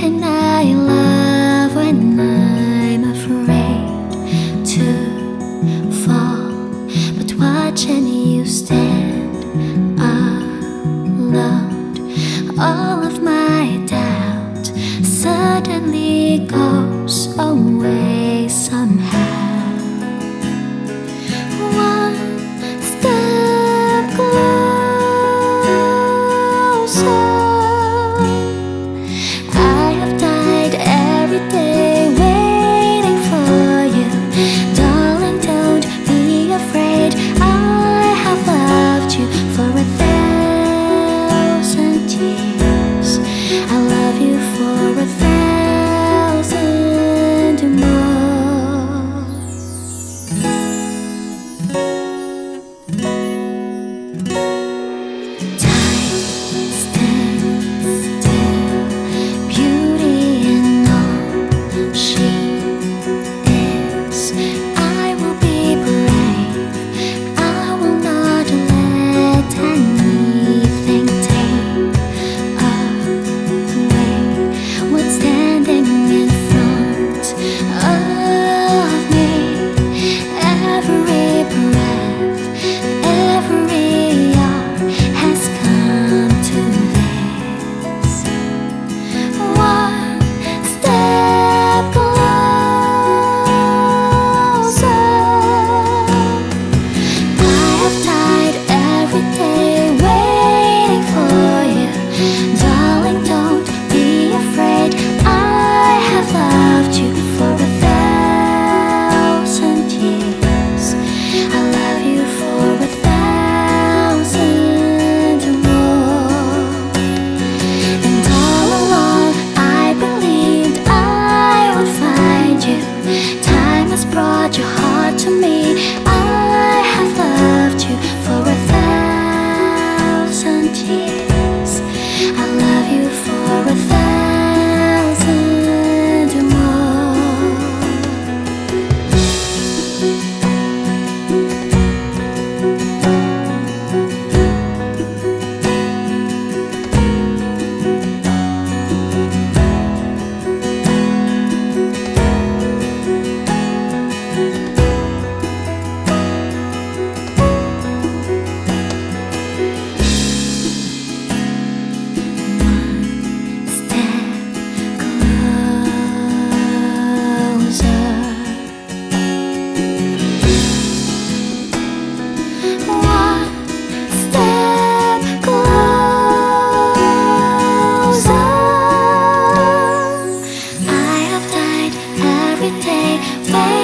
can I love when I'm afraid to fall? But watching you stand alone, all of my doubt suddenly goes to me. I have loved you for a thousand years. I love you for a my